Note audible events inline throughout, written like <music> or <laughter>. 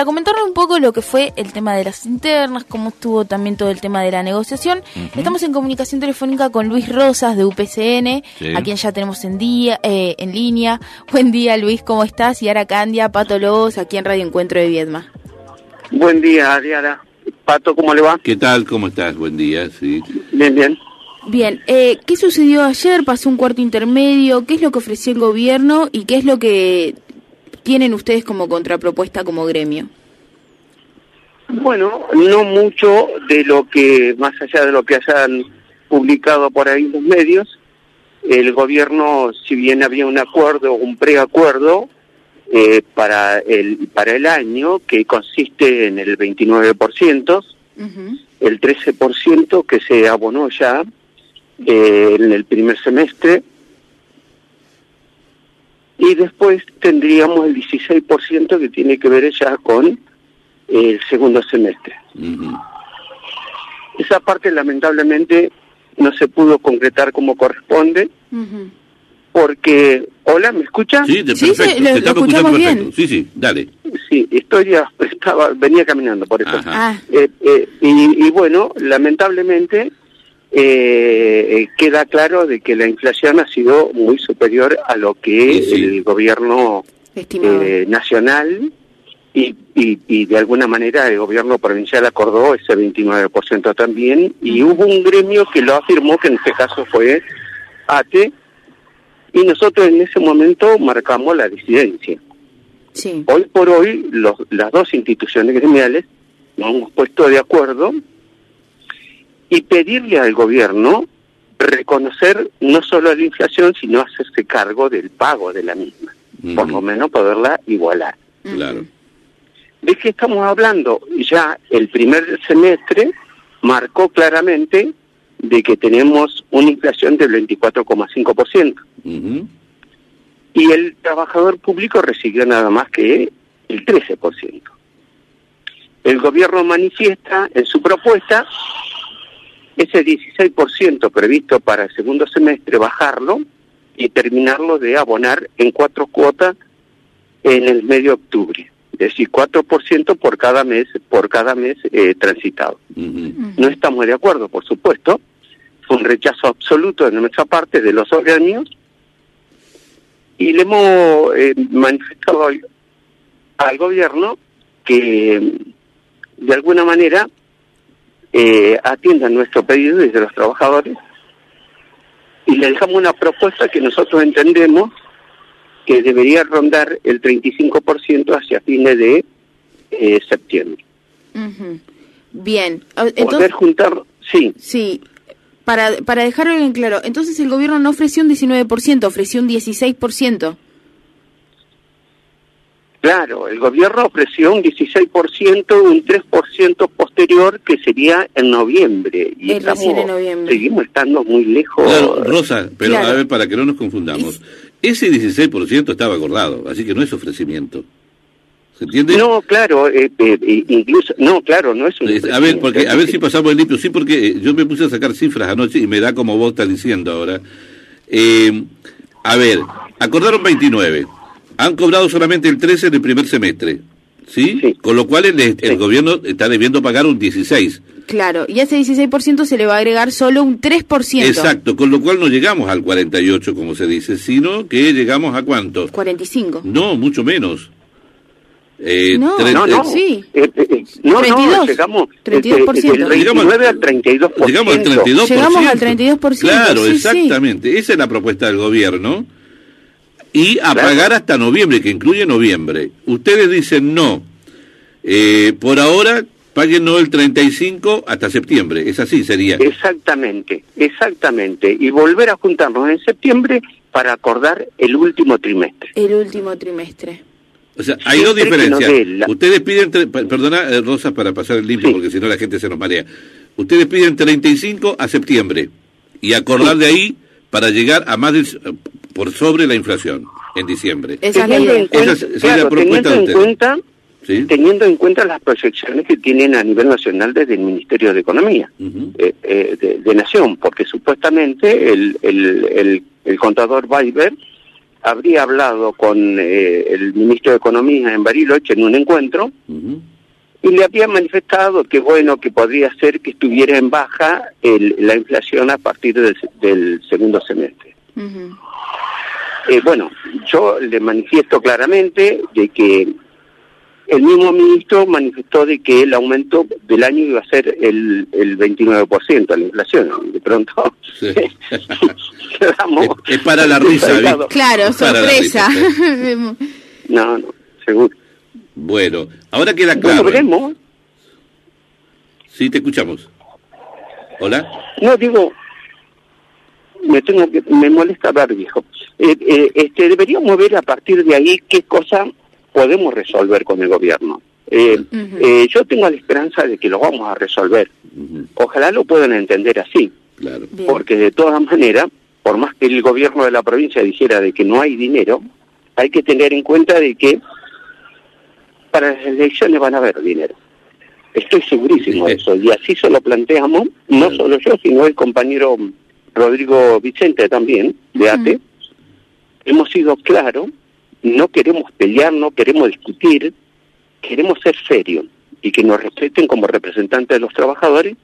para comentarnos un poco lo que fue el tema de las internas, cómo estuvo también todo el tema de la negociación, estamos en comunicación telefónica con Luis Rosas de UPCN, a quien ya tenemos en día eh, en línea. <laughs> Buen día, Luis, ¿cómo estás? Y Ara Candia, Pato Lobos, aquí en Radio Encuentro de Viedma. Buen día, Diana. Pato, ¿cómo le va? ¿Qué tal? ¿Cómo estás? Buen día, sí. Bien, bien. Bien, eh, ¿qué sucedió ayer? Pasó un cuarto intermedio. ¿Qué es lo que ofreció el gobierno y qué es lo que tienen ustedes como contrapropuesta como gremio? Bueno, no mucho de lo que, más allá de lo que hayan publicado por ahí los medios, el gobierno, si bien había un acuerdo, un preacuerdo eh, para el para el año que consiste en el 29%, el 13% que se abonó ya eh, en el primer semestre y después tendríamos el 16% que tiene que ver ya con el segundo semestre. Esa parte lamentablemente no se pudo concretar como corresponde, porque... Hola, ¿me escucha? Sí, sí, sí lo, escuchamos bien. Sí, sí, dale. Sí, estoy <laughs> estaba, venía caminando por eso. Ah. Eh, eh, y, y, bueno, lamentablemente eh, queda claro de que la inflación ha sido muy superior a lo que el gobierno eh, nacional y, y, de alguna manera el gobierno provincial acordó ese 29% también y hubo un gremio que lo afirmó que en este caso fue ATE y nosotros en ese momento marcamos la disidencia. Hoy por hoy los, las dos instituciones gremiales nos hemos puesto de acuerdo y pedirle al gobierno reconocer no solo la inflación, sino hacerse cargo del pago de la misma, por lo menos poderla igualar. Claro. ¿De qué estamos hablando? Ya el primer semestre marcó claramente de que tenemos una inflación del 24,5%. Y el trabajador público recibió nada más que el 13%. El gobierno manifiesta en su propuesta ese 16% previsto para el segundo semestre, bajarlo y terminarlo de abonar en cuatro cuotas en el medio de octubre. Es decir, 4% por cada mes, por cada mes eh, transitado. No estamos de acuerdo, por supuesto. Fue un rechazo absoluto de nuestra parte de los organismos y le hemos eh, manifestado al gobierno que de alguna manera eh, atiendan nuestro pedido desde los trabajadores y le dejamos una propuesta que nosotros entendemos que debería rondar el 35% hacia fines de eh, septiembre. Bien. Entonces, Poder juntar, sí. Sí. Para, para dejarlo bien claro, entonces el gobierno no ofreció un 19%, ofreció un 16%. Claro, el gobierno ofreció un 16%, un 3% posterior que sería en noviembre. Y estamos, seguimos estando muy lejos. Claro, Rosa, pero a ver, para que no nos confundamos, ese 16% estaba acordado, así que no es ofrecimiento. ¿Se entiende? No, claro, eh, eh, eh, incluso, no, claro, no es un A ver, porque, a ver si pasamos el limpio, sí, porque yo me puse a sacar cifras anoche y me da como vos estás diciendo ahora. a ver, acordaron 29 han cobrado solamente el 13 del primer semestre. ¿Sí? Con lo cual el, gobierno está debiendo pagar un 16. Claro, y ese 16% se le va a agregar solo un 3%. Exacto, con lo cual no llegamos al 48, como se dice, sino que llegamos a cuánto? 45. No, mucho menos. Eh, no, no, no, sí. Eh, eh, no, 32, no, llegamos 32%. llegamos al 32%. Llegamos al 32%. Llegamos al 32%. Claro, exactamente. Esa es la propuesta del gobierno y a pagar hasta noviembre, que incluye noviembre. Ustedes dicen no. Eh, por ahora, paguen no el 35 hasta septiembre. Es así, sería. Exactamente, exactamente. Y volver a juntarnos en septiembre para acordar el último trimestre. El último trimestre. O sea, hay dos diferencias. Ustedes piden, perdona, eh, Rosas, para pasar el limpio, porque si no la gente se nos marea. Ustedes piden 35 a septiembre y acordar de ahí para llegar a más de, por sobre la inflación en diciembre. teniendo en cuenta, teniendo en cuenta las proyecciones que tienen a nivel nacional desde el Ministerio de Economía eh, eh, de, Nación, porque supuestamente el, el, el, contador Weiber habría hablado con eh, el ministro de Economía en Bariloche en un encuentro y le había manifestado que bueno, que podría ser que estuviera en baja la inflación a partir del, segundo semestre. Eh, bueno, yo le manifiesto claramente de que el mismo ministro manifestó de que el aumento del año iba a ser el, el 29% la inflación. De pronto <laughs> es, para la risa. Claro, sorpresa. <laughs> no, no, seguro. Bueno, ahora queda claro. Bueno, veremos. Sí, te escuchamos. Hola. No, digo, me tengo que, me molesta ver, viejo. Eh, eh, este, deberíamos ver a partir de ahí qué cosa podemos resolver con el gobierno. Eh, eh, yo tengo la esperanza de que lo vamos a resolver. Ojalá lo puedan entender así. Porque de todas maneras, por más que el gobierno de la provincia dijera de que no hay dinero, hay que tener en cuenta de que para las elecciones van a haber dinero. Estoy segurísimo de eso. Y así se lo planteamos, no solo yo, sino el compañero Rodrigo Vicente también, de ATE. Hemos sido claros no queremos pelear, no queremos discutir, queremos ser serios y que nos respeten como representantes de los trabajadores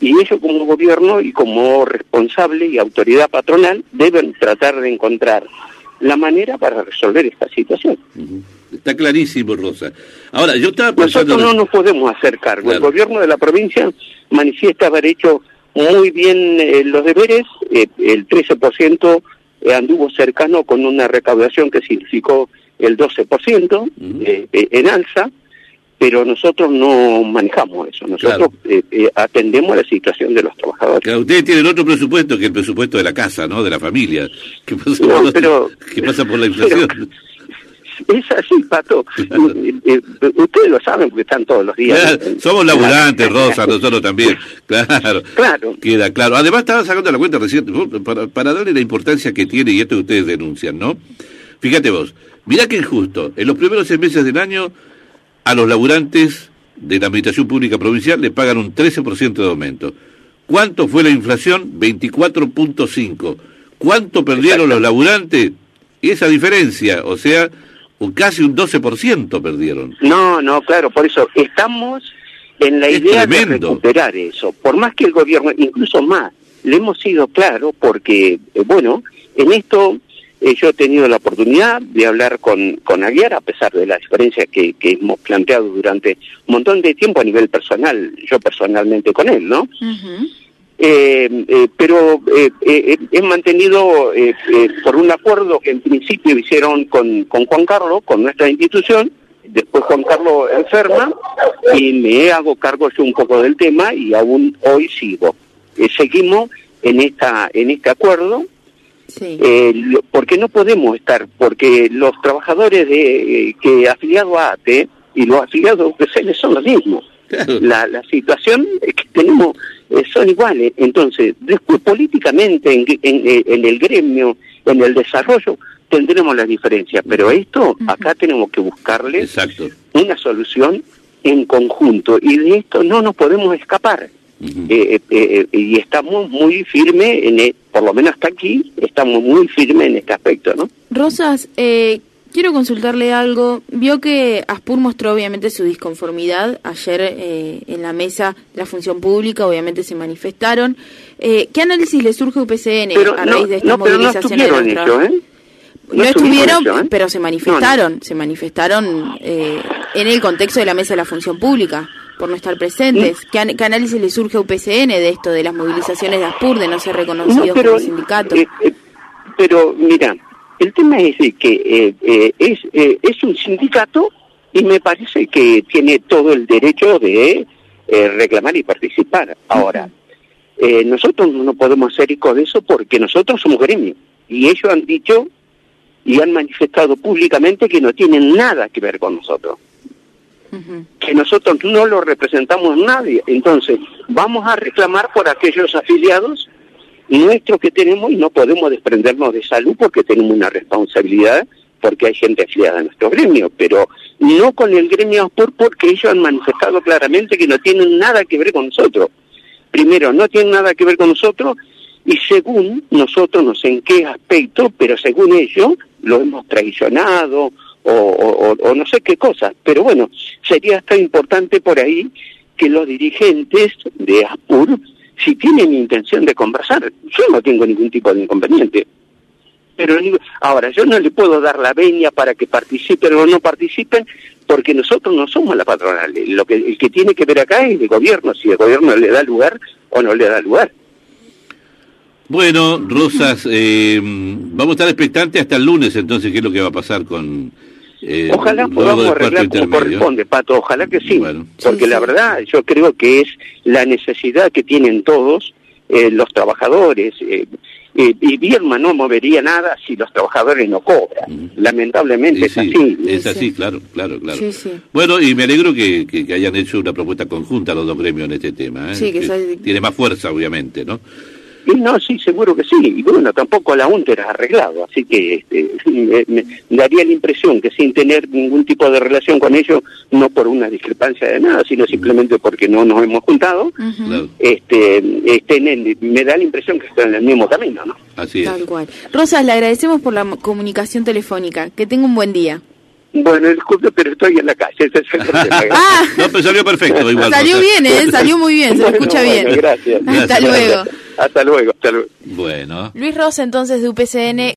y ellos como gobierno y como responsable y autoridad patronal deben tratar de encontrar la manera para resolver esta situación. Está clarísimo, Rosa. Ahora, yo estaba pensando... Nosotros no nos podemos hacer cargo. El gobierno de la provincia manifiesta haber hecho muy bien eh, los deberes, eh, el 13% eh, anduvo cercano con una recaudación que significó el 12% eh, eh, en alza, pero nosotros no manejamos eso, nosotros atendemos a la situación de los trabajadores. ustedes tienen otro presupuesto que el presupuesto de la casa, ¿no? De la familia. ¿Qué pasa, por, pero, pasa por la <laughs> inflación? Es así, Pato. Ustedes lo saben porque están todos los días. somos laburantes, Rosa, nosotros también. <laughs> Claro. Claro. Queda claro. Además, estaba sacando la cuenta recién, para, para darle la importancia que tiene, y esto que ustedes denuncian, ¿no? Fíjate vos, mirá que injusto. En los primeros seis meses del año, a los laburantes de la Administración Pública Provincial le pagan un 13% de aumento. ¿Cuánto fue la inflación? 24.5. ¿Cuánto perdieron los laburantes? Esa diferencia, o sea, casi un 12% perdieron. No, no, claro, por eso estamos en la idea de recuperar eso. Por más que el gobierno, incluso más, le hemos sido claro porque, eh, bueno, en esto eh, yo he tenido la oportunidad de hablar con, con Aguiar, a pesar de la diferencia que, que, hemos planteado durante un montón de tiempo a nivel personal, yo personalmente con él, ¿no? Pero eh, eh he mantenido por un acuerdo que en principio hicieron con, con Juan Carlos, con nuestra institución, después Juan Carlos enferma y me hago cargo yo un poco del tema y aún hoy sigo. seguimos en esta en este acuerdo sí. porque no podemos estar porque los trabajadores de que afiliados a ATE y los afiliados a UPCL son los mismos. La, la situación es que tenemos eh, son iguales. Entonces, después políticamente en, en, en, el gremio, en el desarrollo, tendremos las diferencias, pero esto acá tenemos que buscarle una solución en conjunto. Y de esto no nos podemos escapar. Eh, eh, y estamos muy firmes, en, e, por lo menos hasta aquí, estamos muy firmes en este aspecto, ¿no? Rosas, eh, Quiero consultarle algo. Vio que Aspur mostró obviamente su disconformidad ayer eh, en la mesa de la función pública, obviamente se manifestaron. Eh, ¿Qué análisis le surge a UPCN a raíz de esta no, movilización? No, estuvieron ¿eh? No, estuvieron, ¿eh? pero se manifestaron, se manifestaron eh, en el contexto de la mesa de la función pública por no estar presentes. ¿Qué, análisis le surge a UPCN de esto, de las movilizaciones de Aspur, de no ser reconocidos como sindicato? pero mira, el tema es que eh, eh, es, eh, es un sindicato y me parece que tiene todo el derecho de reclamar y participar. Ahora, nosotros no podemos hacer eco de eso porque nosotros somos gremio y ellos han dicho y han manifestado públicamente que no tienen nada que ver con nosotros. Que nosotros no lo representamos nadie. Entonces, vamos a reclamar por aquellos afiliados nuestro que tenemos y no podemos desprendernos de salud porque tenemos una responsabilidad porque hay gente afiliada a nuestro gremio, pero no con el gremio Aspur porque ellos han manifestado claramente que no tienen nada que ver con nosotros. Primero, no tienen nada que ver con nosotros y según nosotros, no sé en qué aspecto, pero según ellos, lo hemos traicionado o, no sé qué cosa. Pero bueno, sería hasta importante por ahí que los dirigentes de ASPUR, si tienen intención de conversar, yo no tengo ningún tipo de inconveniente. Pero ahora, yo no le puedo dar la veña para que participen o no participen, porque nosotros no somos la patronal. Lo que, el que tiene que ver acá es el gobierno, si el gobierno le da lugar o no le da lugar. Bueno, Rosas, eh, vamos a estar expectantes hasta el lunes entonces, qué es lo que va a pasar con... Eh, ojalá podamos arreglar como corresponde, Pato, ojalá que sí, porque la verdad yo creo que es la necesidad que tienen todos eh, los trabajadores. Eh, y Birma no movería nada si los trabajadores no cobran. Lamentablemente es así. Es así, claro, claro, claro. Bueno, y me alegro que, que, hayan hecho una propuesta conjunta los dos gremios en este tema. ¿eh? Tiene más fuerza, obviamente, ¿no? No, sí, seguro que sí. Y bueno, tampoco la UNTER ha arreglado, así que este, me, daría la impresión que sin tener ningún tipo de relación con ellos, no por una discrepancia de nada, sino simplemente porque no nos hemos juntado, este, este, me da la impresión que están en el mismo camino, ¿no? Así es. Tal cual. Rosas, le agradecemos por la comunicación telefónica. Que tenga un buen día. Bueno, disculpe, pero estoy en la calle. <laughs> ah, no, pero salió perfecto. Igual, salió bien, ¿eh? Salió muy bien, se lo escucha bien. Gracias. Hasta luego. Hasta luego, hasta luego. Bueno. Luis Rosa, entonces, de UPCN.